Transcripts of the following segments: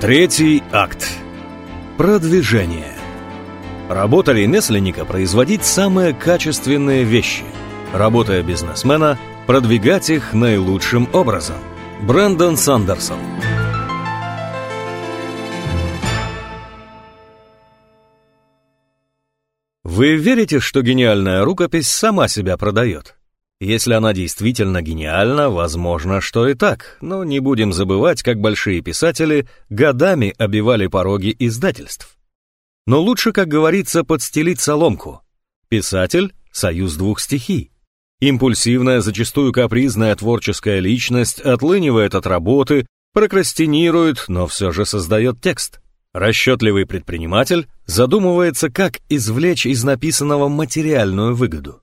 Третий акт. Продвижение. Работа ремесленника – производить самые качественные вещи. Работая бизнесмена – продвигать их наилучшим образом. Брэндон Сандерсон. Вы верите, что гениальная рукопись сама себя продает? Если она действительно гениальна, возможно, что и так, но не будем забывать, как большие писатели годами обивали пороги издательств. Но лучше, как говорится, подстелить соломку. Писатель — союз двух стихий. Импульсивная, зачастую капризная творческая личность отлынивает от работы, прокрастинирует, но все же создает текст. Расчетливый предприниматель задумывается, как извлечь из написанного материальную выгоду.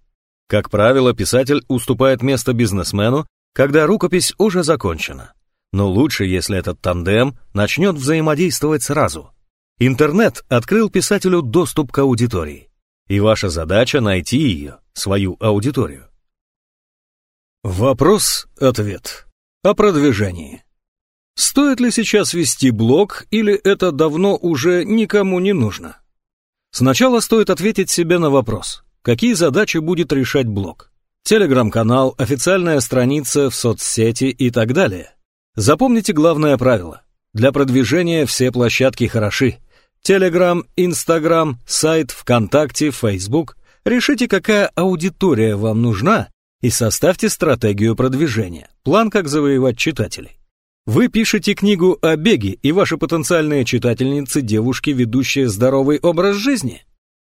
Как правило, писатель уступает место бизнесмену, когда рукопись уже закончена. Но лучше, если этот тандем начнет взаимодействовать сразу. Интернет открыл писателю доступ к аудитории. И ваша задача найти ее, свою аудиторию. Вопрос-ответ. О продвижении. Стоит ли сейчас вести блог, или это давно уже никому не нужно? Сначала стоит ответить себе на вопрос – Какие задачи будет решать блог? Телеграм-канал, официальная страница в соцсети и так далее. Запомните главное правило. Для продвижения все площадки хороши. Телеграм, Инстаграм, сайт, ВКонтакте, Фейсбук. Решите, какая аудитория вам нужна и составьте стратегию продвижения. План, как завоевать читателей. Вы пишете книгу о беге, и ваши потенциальные читательницы – девушки, ведущие здоровый образ жизни.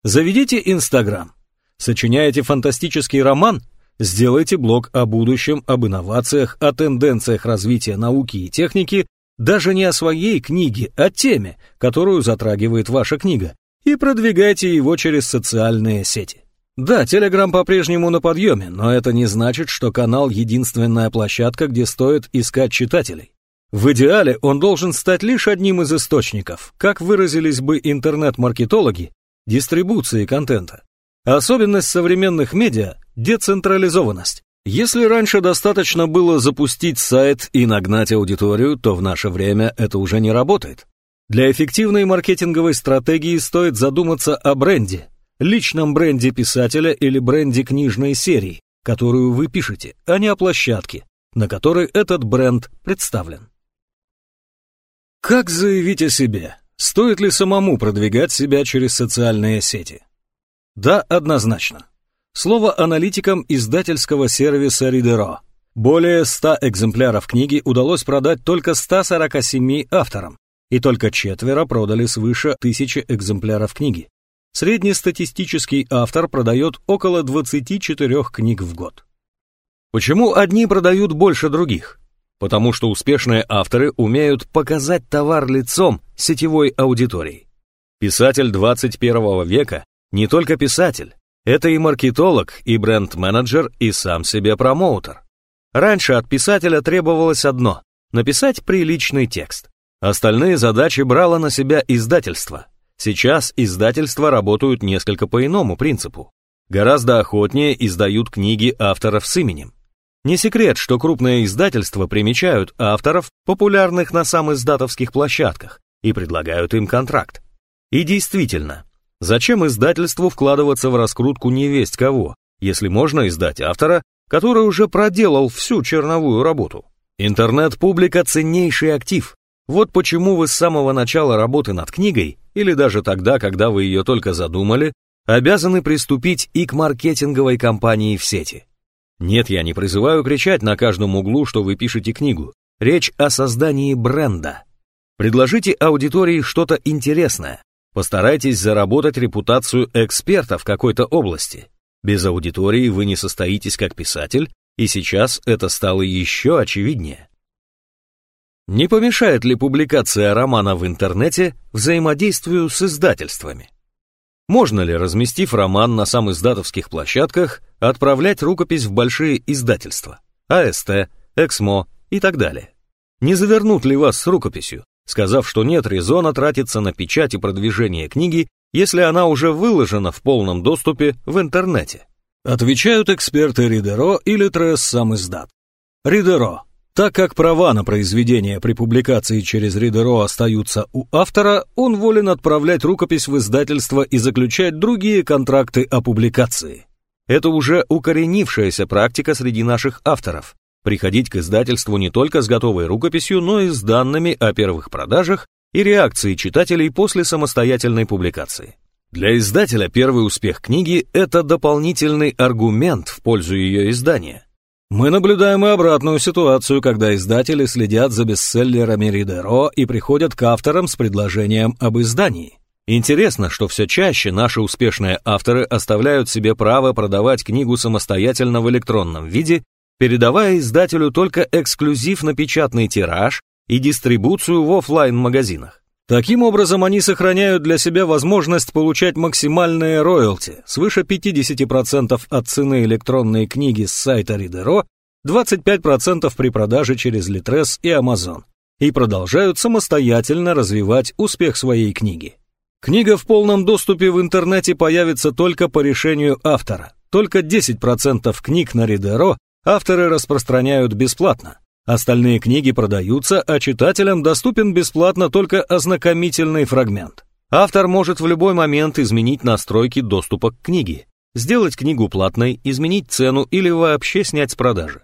Заведите Инстаграм. Сочиняете фантастический роман? Сделайте блог о будущем, об инновациях, о тенденциях развития науки и техники, даже не о своей книге, а теме, которую затрагивает ваша книга, и продвигайте его через социальные сети. Да, Телеграм по-прежнему на подъеме, но это не значит, что канал — единственная площадка, где стоит искать читателей. В идеале он должен стать лишь одним из источников, как выразились бы интернет-маркетологи, дистрибуции контента. Особенность современных медиа – децентрализованность. Если раньше достаточно было запустить сайт и нагнать аудиторию, то в наше время это уже не работает. Для эффективной маркетинговой стратегии стоит задуматься о бренде, личном бренде писателя или бренде книжной серии, которую вы пишете, а не о площадке, на которой этот бренд представлен. Как заявить о себе? Стоит ли самому продвигать себя через социальные сети? Да, однозначно. Слово аналитикам издательского сервиса Ридеро. Более 100 экземпляров книги удалось продать только 147 авторам, и только четверо продали свыше 1000 экземпляров книги. Среднестатистический автор продает около 24 книг в год. Почему одни продают больше других? Потому что успешные авторы умеют показать товар лицом сетевой аудитории. Писатель 21 века не только писатель, это и маркетолог, и бренд-менеджер, и сам себе промоутер. Раньше от писателя требовалось одно – написать приличный текст. Остальные задачи брало на себя издательство. Сейчас издательства работают несколько по иному принципу. Гораздо охотнее издают книги авторов с именем. Не секрет, что крупные издательства примечают авторов, популярных на сам издатовских площадках, и предлагают им контракт. И действительно, Зачем издательству вкладываться в раскрутку невесть кого, если можно издать автора, который уже проделал всю черновую работу? Интернет-публика – ценнейший актив. Вот почему вы с самого начала работы над книгой, или даже тогда, когда вы ее только задумали, обязаны приступить и к маркетинговой кампании в сети. Нет, я не призываю кричать на каждом углу, что вы пишете книгу. Речь о создании бренда. Предложите аудитории что-то интересное, Постарайтесь заработать репутацию эксперта в какой-то области. Без аудитории вы не состоитесь как писатель, и сейчас это стало еще очевиднее. Не помешает ли публикация романа в интернете взаимодействию с издательствами? Можно ли, разместив роман на сам издатовских площадках, отправлять рукопись в большие издательства, АСТ, Эксмо и так далее? Не завернут ли вас с рукописью, сказав, что нет резона тратиться на печать и продвижение книги, если она уже выложена в полном доступе в интернете. Отвечают эксперты Ридеро или Тресс сам издат. Ридеро. Так как права на произведение при публикации через Ридеро остаются у автора, он волен отправлять рукопись в издательство и заключать другие контракты о публикации. Это уже укоренившаяся практика среди наших авторов. Приходить к издательству не только с готовой рукописью, но и с данными о первых продажах и реакции читателей после самостоятельной публикации. Для издателя первый успех книги – это дополнительный аргумент в пользу ее издания. Мы наблюдаем и обратную ситуацию, когда издатели следят за бестселлерами Ридеро и приходят к авторам с предложением об издании. Интересно, что все чаще наши успешные авторы оставляют себе право продавать книгу самостоятельно в электронном виде, передавая издателю только эксклюзив на печатный тираж и дистрибуцию в офлайн магазинах Таким образом, они сохраняют для себя возможность получать максимальные роялти, свыше 50% от цены электронной книги с сайта Ридеро, 25% при продаже через Litres и Amazon, и продолжают самостоятельно развивать успех своей книги. Книга в полном доступе в интернете появится только по решению автора. Только 10% книг на Ридеро авторы распространяют бесплатно. Остальные книги продаются, а читателям доступен бесплатно только ознакомительный фрагмент. Автор может в любой момент изменить настройки доступа к книге, сделать книгу платной, изменить цену или вообще снять с продажи.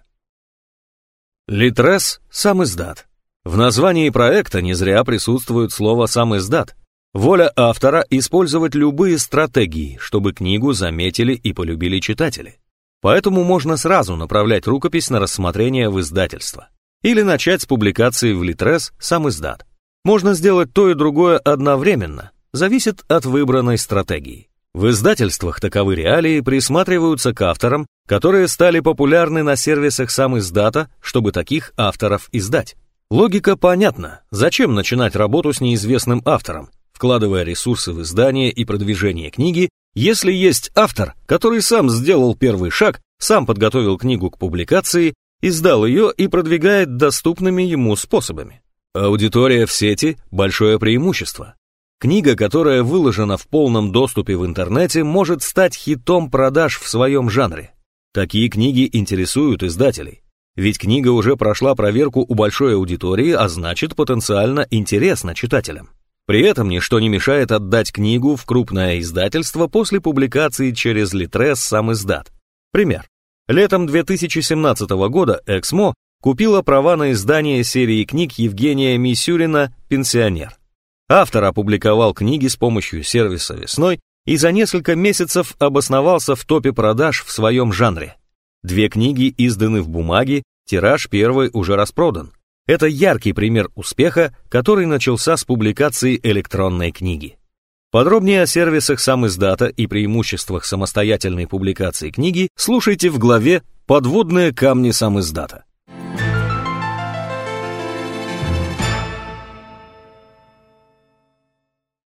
Литрес – сам издат. В названии проекта не зря присутствует слово «сам издат». Воля автора – использовать любые стратегии, чтобы книгу заметили и полюбили читатели. Поэтому можно сразу направлять рукопись на рассмотрение в издательство. Или начать с публикации в Литрес сам издат. Можно сделать то и другое одновременно, зависит от выбранной стратегии. В издательствах таковы реалии присматриваются к авторам, которые стали популярны на сервисах сам издата, чтобы таких авторов издать. Логика понятна, зачем начинать работу с неизвестным автором, вкладывая ресурсы в издание и продвижение книги, если есть автор, который сам сделал первый шаг, сам подготовил книгу к публикации, издал ее и продвигает доступными ему способами. Аудитория в сети – большое преимущество. Книга, которая выложена в полном доступе в интернете, может стать хитом продаж в своем жанре. Такие книги интересуют издателей. Ведь книга уже прошла проверку у большой аудитории, а значит потенциально интересна читателям. При этом ничто не мешает отдать книгу в крупное издательство после публикации через Литрес сам издат. Пример. Летом 2017 года Эксмо купила права на издание серии книг Евгения Мисюрина «Пенсионер». Автор опубликовал книги с помощью сервиса «Весной» и за несколько месяцев обосновался в топе продаж в своем жанре. Две книги изданы в бумаге, тираж первой уже распродан. Это яркий пример успеха, который начался с публикации электронной книги. Подробнее о сервисах сам издата и преимуществах самостоятельной публикации книги слушайте в главе «Подводные камни сам издата».